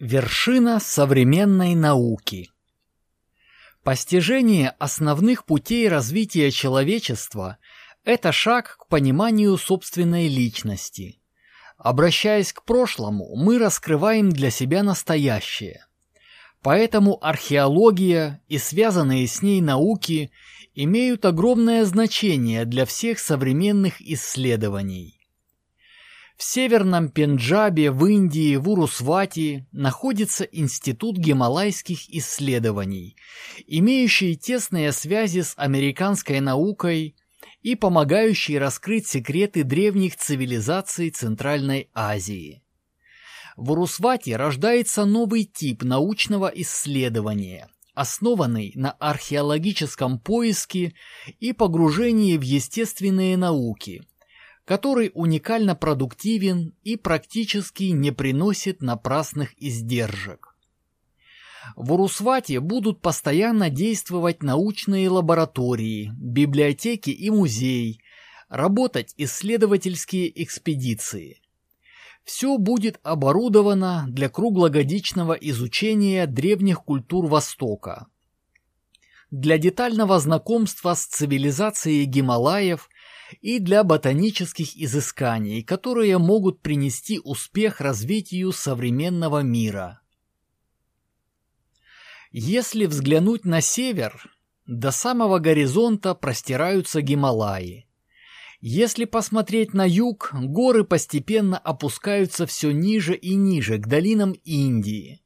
Вершина современной науки Постижение основных путей развития человечества – это шаг к пониманию собственной личности. Обращаясь к прошлому, мы раскрываем для себя настоящее. Поэтому археология и связанные с ней науки имеют огромное значение для всех современных исследований. В северном Пенджабе, в Индии, в Урусвати находится Институт гималайских исследований, имеющий тесные связи с американской наукой и помогающий раскрыть секреты древних цивилизаций Центральной Азии. В Урусвати рождается новый тип научного исследования, основанный на археологическом поиске и погружении в естественные науки – который уникально продуктивен и практически не приносит напрасных издержек. В Урусвате будут постоянно действовать научные лаборатории, библиотеки и музей, работать исследовательские экспедиции. Все будет оборудовано для круглогодичного изучения древних культур Востока. Для детального знакомства с цивилизацией Гималаев и для ботанических изысканий, которые могут принести успех развитию современного мира. Если взглянуть на север, до самого горизонта простираются Гималаи. Если посмотреть на юг, горы постепенно опускаются все ниже и ниже, к долинам Индии.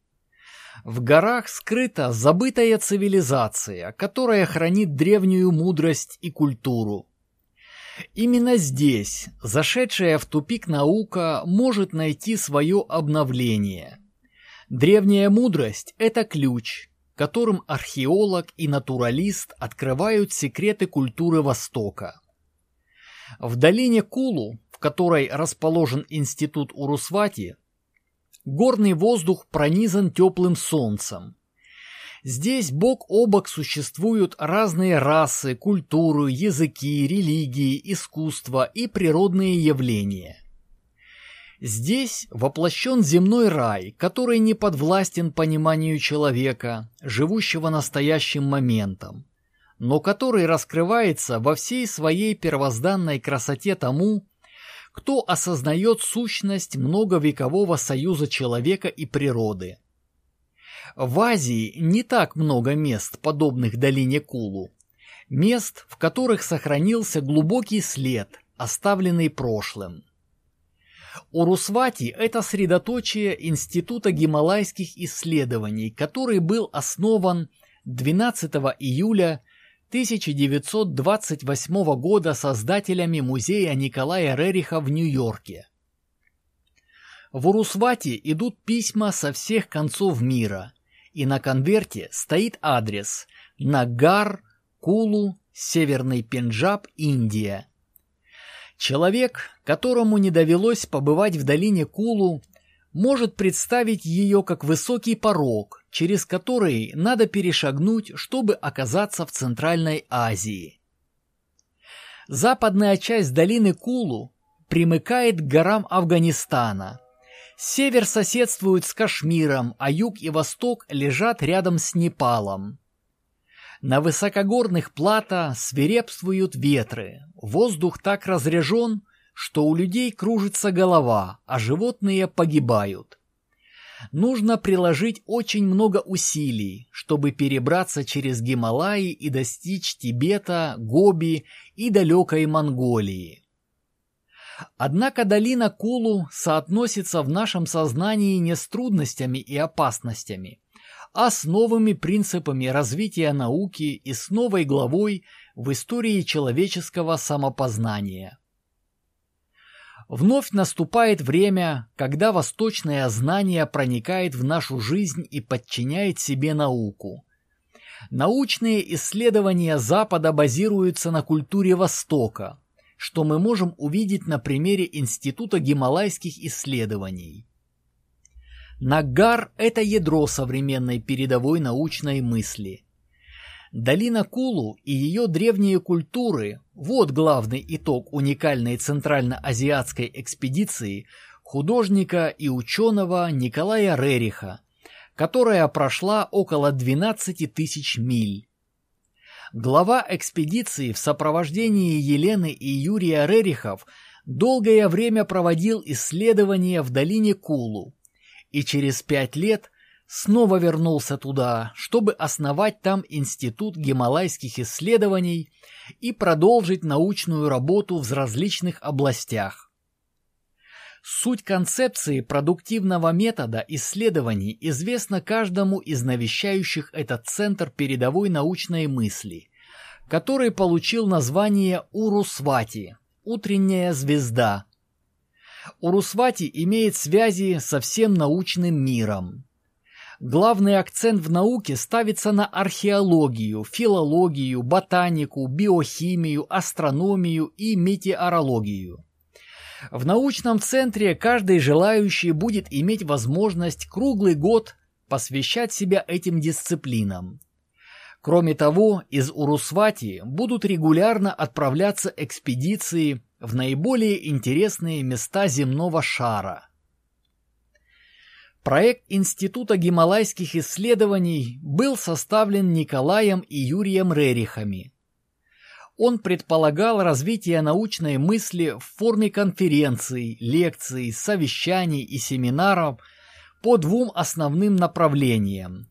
В горах скрыта забытая цивилизация, которая хранит древнюю мудрость и культуру. Именно здесь зашедшая в тупик наука может найти свое обновление. Древняя мудрость – это ключ, которым археолог и натуралист открывают секреты культуры Востока. В долине Кулу, в которой расположен институт Урусвати, горный воздух пронизан теплым солнцем, Здесь бок о бок существуют разные расы, культуры, языки, религии, искусство и природные явления. Здесь воплощен земной рай, который не подвластен пониманию человека, живущего настоящим моментом, но который раскрывается во всей своей первозданной красоте тому, кто осознает сущность многовекового союза человека и природы – в Азии не так много мест, подобных долине Кулу. Мест, в которых сохранился глубокий след, оставленный прошлым. Урусвати – это средоточие Института гималайских исследований, который был основан 12 июля 1928 года создателями музея Николая Рериха в Нью-Йорке. В Урусвати идут письма со всех концов мира, и на конверте стоит адрес Нагар, Кулу, Северный Пенджаб, Индия. Человек, которому не довелось побывать в долине Кулу, может представить ее как высокий порог, через который надо перешагнуть, чтобы оказаться в Центральной Азии. Западная часть долины Кулу примыкает к горам Афганистана, Север соседствует с Кашмиром, а юг и восток лежат рядом с Непалом. На высокогорных плато свирепствуют ветры, воздух так разрежен, что у людей кружится голова, а животные погибают. Нужно приложить очень много усилий, чтобы перебраться через Гималаи и достичь Тибета, Гоби и далекой Монголии. Однако долина Кулу соотносится в нашем сознании не с трудностями и опасностями, а с новыми принципами развития науки и с новой главой в истории человеческого самопознания. Вновь наступает время, когда восточное знание проникает в нашу жизнь и подчиняет себе науку. Научные исследования Запада базируются на культуре Востока – что мы можем увидеть на примере Института гималайских исследований. Нагар – это ядро современной передовой научной мысли. Долина Кулу и ее древние культуры – вот главный итог уникальной центральноазиатской экспедиции художника и ученого Николая Рериха, которая прошла около 12 тысяч миль. Глава экспедиции в сопровождении Елены и Юрия Рерихов долгое время проводил исследования в долине Кулу и через пять лет снова вернулся туда, чтобы основать там Институт гималайских исследований и продолжить научную работу в различных областях. Суть концепции продуктивного метода исследований известна каждому из навещающих этот центр передовой научной мысли, который получил название Урусвати – «Утренняя звезда». Урусвати имеет связи со всем научным миром. Главный акцент в науке ставится на археологию, филологию, ботанику, биохимию, астрономию и метеорологию. В научном центре каждый желающий будет иметь возможность круглый год посвящать себя этим дисциплинам. Кроме того, из Урусвати будут регулярно отправляться экспедиции в наиболее интересные места земного шара. Проект Института гималайских исследований был составлен Николаем и Юрием Рерихами. Он предполагал развитие научной мысли в форме конференций, лекций, совещаний и семинаров по двум основным направлениям.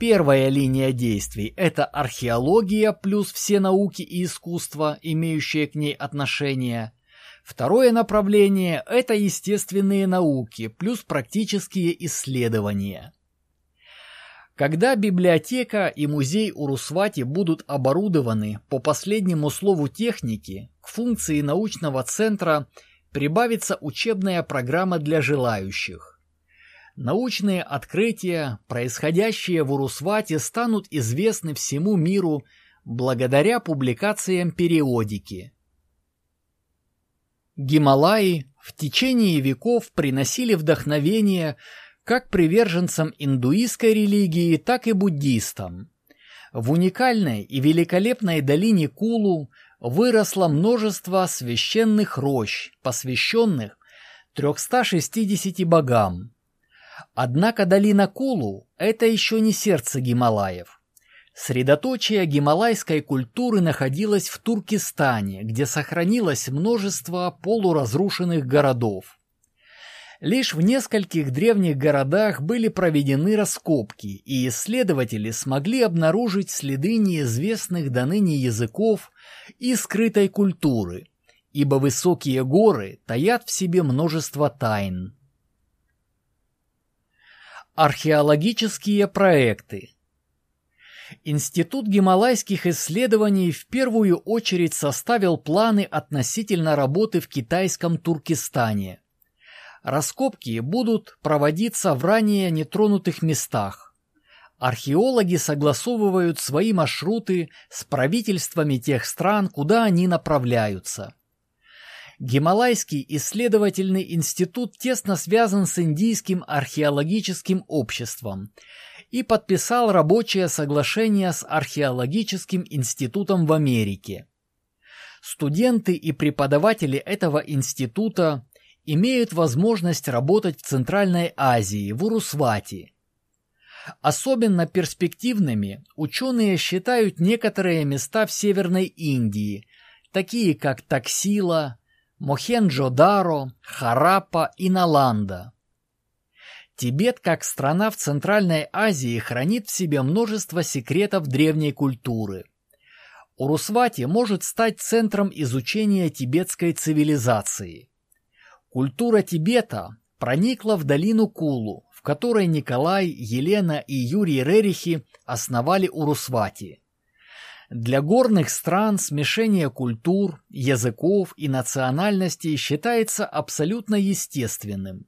Первая линия действий – это археология плюс все науки и искусства, имеющие к ней отношение. Второе направление – это естественные науки плюс практические исследования. Когда библиотека и музей Урусвати будут оборудованы по последнему слову техники, к функции научного центра прибавится учебная программа для желающих. Научные открытия, происходящие в Урусвате, станут известны всему миру благодаря публикациям периодики. Гималаи в течение веков приносили вдохновение – как приверженцам индуистской религии, так и буддистам. В уникальной и великолепной долине Кулу выросло множество священных рощ, посвященных 360 богам. Однако долина Кулу – это еще не сердце Гималаев. Средоточие гималайской культуры находилось в Туркестане, где сохранилось множество полуразрушенных городов. Лишь в нескольких древних городах были проведены раскопки, и исследователи смогли обнаружить следы неизвестных до ныне языков и скрытой культуры, ибо высокие горы таят в себе множество тайн. Археологические проекты Институт гималайских исследований в первую очередь составил планы относительно работы в китайском Туркестане – Раскопки будут проводиться в ранее нетронутых местах. Археологи согласовывают свои маршруты с правительствами тех стран, куда они направляются. Гималайский исследовательный институт тесно связан с Индийским археологическим обществом и подписал рабочее соглашение с археологическим институтом в Америке. Студенты и преподаватели этого института имеют возможность работать в Центральной Азии, в Урусвати. Особенно перспективными ученые считают некоторые места в Северной Индии, такие как Таксила, Мохенджо-Даро, Хараппа и Наланда. Тибет как страна в Центральной Азии хранит в себе множество секретов древней культуры. Урусвати может стать центром изучения тибетской цивилизации. Культура Тибета проникла в долину Кулу, в которой Николай, Елена и Юрий Рерихи основали Урусвати. Для горных стран смешение культур, языков и национальностей считается абсолютно естественным.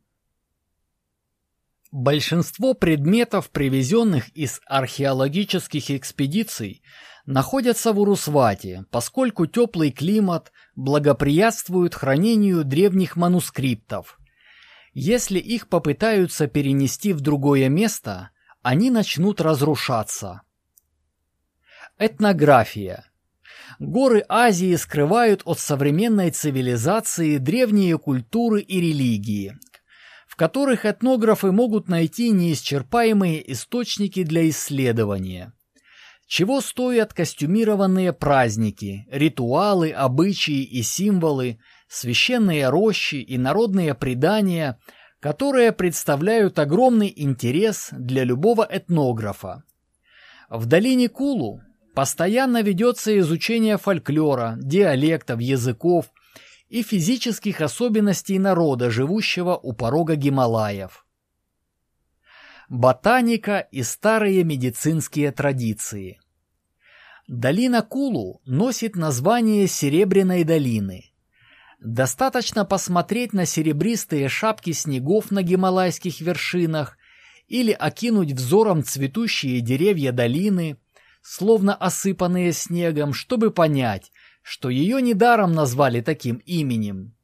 Большинство предметов, привезенных из археологических экспедиций, находятся в Урусвате, поскольку теплый климат благоприятствует хранению древних манускриптов. Если их попытаются перенести в другое место, они начнут разрушаться. Этнография. Горы Азии скрывают от современной цивилизации древние культуры и религии, в которых этнографы могут найти неисчерпаемые источники для исследования. Чего стоят костюмированные праздники, ритуалы, обычаи и символы, священные рощи и народные предания, которые представляют огромный интерес для любого этнографа. В долине Кулу постоянно ведется изучение фольклора, диалектов, языков и физических особенностей народа, живущего у порога Гималаев. Ботаника и старые медицинские традиции Долина Кулу носит название Серебряной долины – Достаточно посмотреть на серебристые шапки снегов на гималайских вершинах или окинуть взором цветущие деревья долины, словно осыпанные снегом, чтобы понять, что ее недаром назвали таким именем.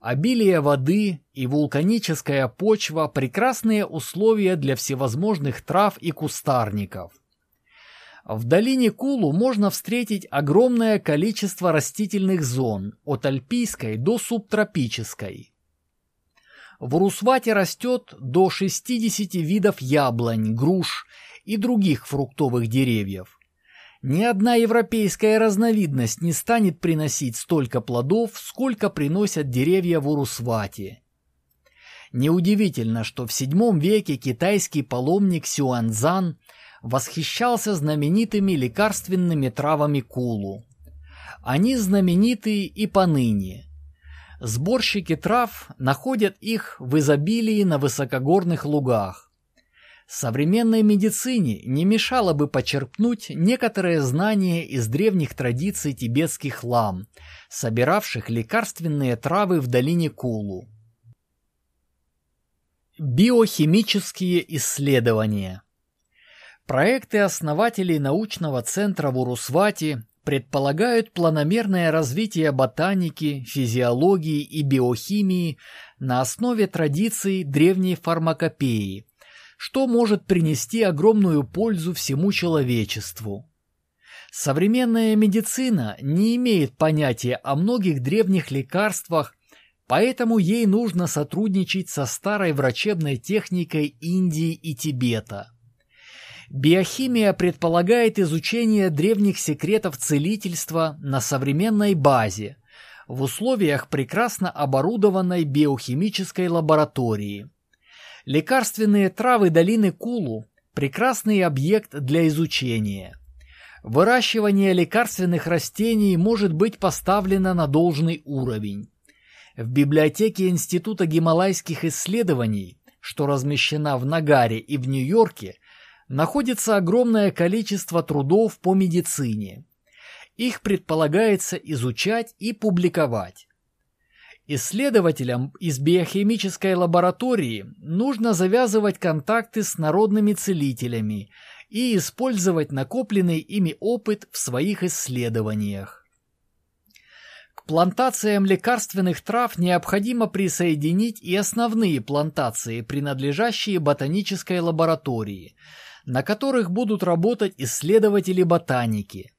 Обилие воды и вулканическая почва – прекрасные условия для всевозможных трав и кустарников. В долине Кулу можно встретить огромное количество растительных зон, от альпийской до субтропической. В Урусвате растет до 60 видов яблонь, груш и других фруктовых деревьев. Ни одна европейская разновидность не станет приносить столько плодов, сколько приносят деревья в Урусвате. Неудивительно, что в VII веке китайский паломник Сюанзан – восхищался знаменитыми лекарственными травами кулу. Они знамениты и поныне. Сборщики трав находят их в изобилии на высокогорных лугах. Современной медицине не мешало бы почерпнуть некоторые знания из древних традиций тибетских лам, собиравших лекарственные травы в долине Кулу. Биохимические исследования Проекты основателей научного центра в Урусвати предполагают планомерное развитие ботаники, физиологии и биохимии на основе традиций древней фармакопеи, что может принести огромную пользу всему человечеству. Современная медицина не имеет понятия о многих древних лекарствах, поэтому ей нужно сотрудничать со старой врачебной техникой Индии и Тибета. Биохимия предполагает изучение древних секретов целительства на современной базе, в условиях прекрасно оборудованной биохимической лаборатории. Лекарственные травы долины Кулу – прекрасный объект для изучения. Выращивание лекарственных растений может быть поставлено на должный уровень. В библиотеке Института гималайских исследований, что размещена в Нагаре и в Нью-Йорке, находится огромное количество трудов по медицине. Их предполагается изучать и публиковать. Исследователям из биохимической лаборатории нужно завязывать контакты с народными целителями и использовать накопленный ими опыт в своих исследованиях. К плантациям лекарственных трав необходимо присоединить и основные плантации, принадлежащие ботанической лаборатории – на которых будут работать исследователи ботаники.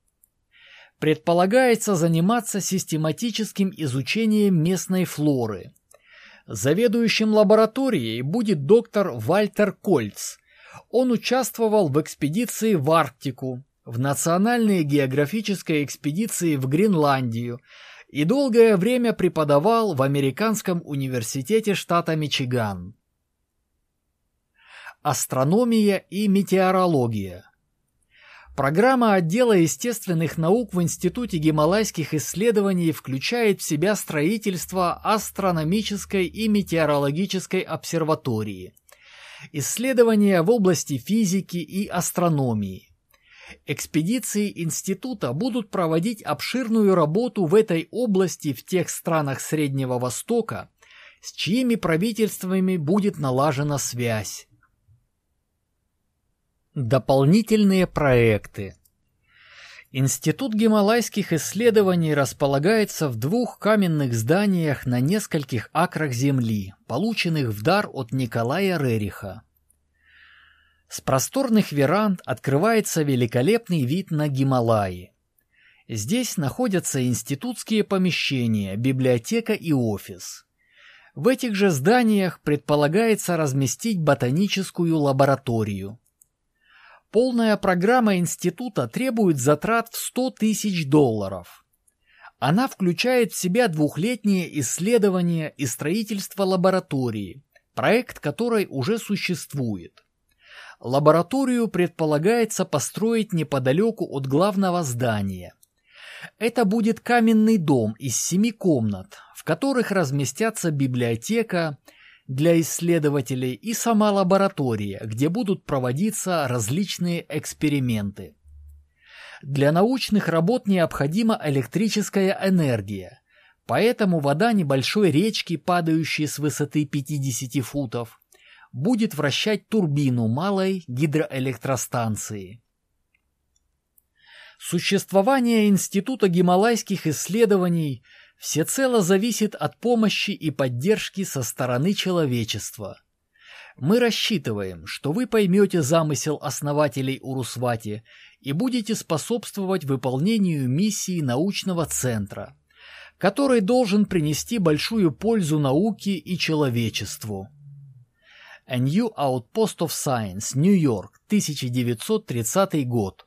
Предполагается заниматься систематическим изучением местной флоры. Заведующим лабораторией будет доктор Вальтер Кольц. Он участвовал в экспедиции в Арктику, в национальной географической экспедиции в Гренландию и долгое время преподавал в Американском университете штата Мичиган. Астрономия и метеорология. Программа отдела естественных наук в Институте гималайских исследований включает в себя строительство астрономической и метеорологической обсерватории, исследования в области физики и астрономии. Экспедиции института будут проводить обширную работу в этой области в тех странах Среднего Востока, с чьими правительствами будет налажена связь. Дополнительные проекты Институт гималайских исследований располагается в двух каменных зданиях на нескольких акрах земли, полученных в дар от Николая Рериха. С просторных веранд открывается великолепный вид на Гималаи. Здесь находятся институтские помещения, библиотека и офис. В этих же зданиях предполагается разместить ботаническую лабораторию. Полная программа института требует затрат в 100 тысяч долларов. Она включает в себя двухлетние исследования и строительство лаборатории, проект которой уже существует. Лабораторию предполагается построить неподалеку от главного здания. Это будет каменный дом из семи комнат, в которых разместятся библиотека, для исследователей и сама лаборатория, где будут проводиться различные эксперименты. Для научных работ необходима электрическая энергия, поэтому вода небольшой речки, падающей с высоты 50 футов, будет вращать турбину малой гидроэлектростанции. Существование Института гималайских исследований – всецело зависит от помощи и поддержки со стороны человечества. Мы рассчитываем, что вы поймете замысел основателей Урусвати и будете способствовать выполнению миссии научного центра, который должен принести большую пользу науке и человечеству. A New Outpost of Science, Нью-Йорк, 1930 год.